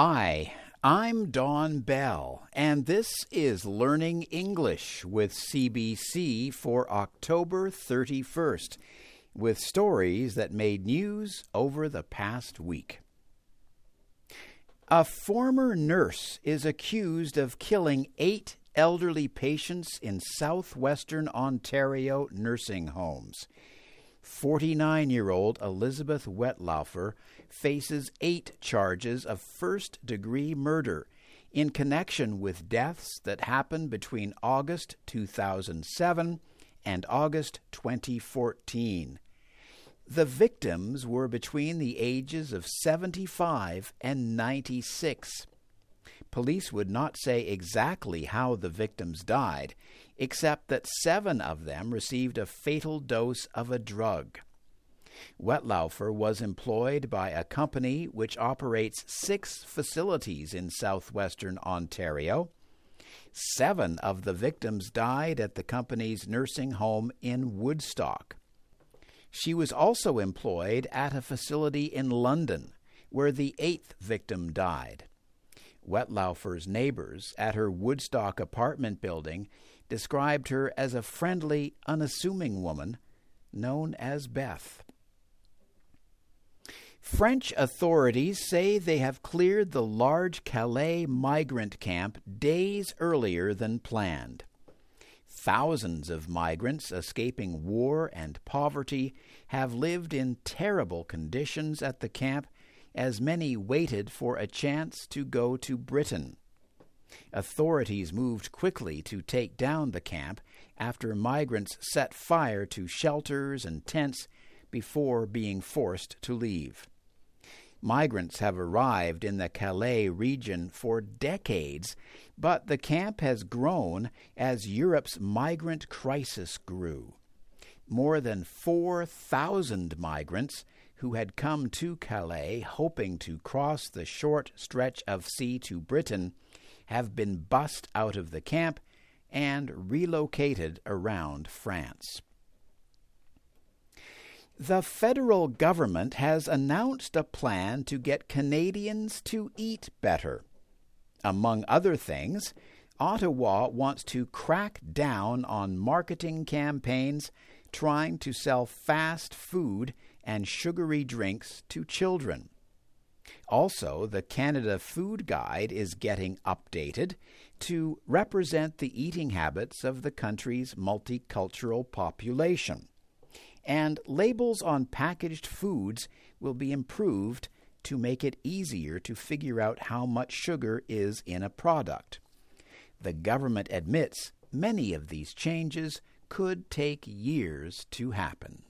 Hi, I'm Don Bell, and this is Learning English with CBC for October 31st, with stories that made news over the past week. A former nurse is accused of killing eight elderly patients in southwestern Ontario nursing homes. 49 year old Elizabeth Wetlaufer faces eight charges of first degree murder in connection with deaths that happened between August 2007 and August 2014. The victims were between the ages of 75 and 96. Police would not say exactly how the victims died, except that seven of them received a fatal dose of a drug. Wetlaufer was employed by a company which operates six facilities in southwestern Ontario. Seven of the victims died at the company's nursing home in Woodstock. She was also employed at a facility in London, where the eighth victim died. Wetlaufer's neighbors at her Woodstock apartment building described her as a friendly, unassuming woman known as Beth. French authorities say they have cleared the large Calais migrant camp days earlier than planned. Thousands of migrants escaping war and poverty have lived in terrible conditions at the camp as many waited for a chance to go to Britain. Authorities moved quickly to take down the camp after migrants set fire to shelters and tents before being forced to leave. Migrants have arrived in the Calais region for decades, but the camp has grown as Europe's migrant crisis grew. More than 4,000 migrants who had come to Calais hoping to cross the short stretch of sea to Britain have been bussed out of the camp and relocated around France. The federal government has announced a plan to get Canadians to eat better. Among other things, Ottawa wants to crack down on marketing campaigns trying to sell fast food and sugary drinks to children. Also, the Canada Food Guide is getting updated to represent the eating habits of the country's multicultural population and labels on packaged foods will be improved to make it easier to figure out how much sugar is in a product. The government admits many of these changes could take years to happen.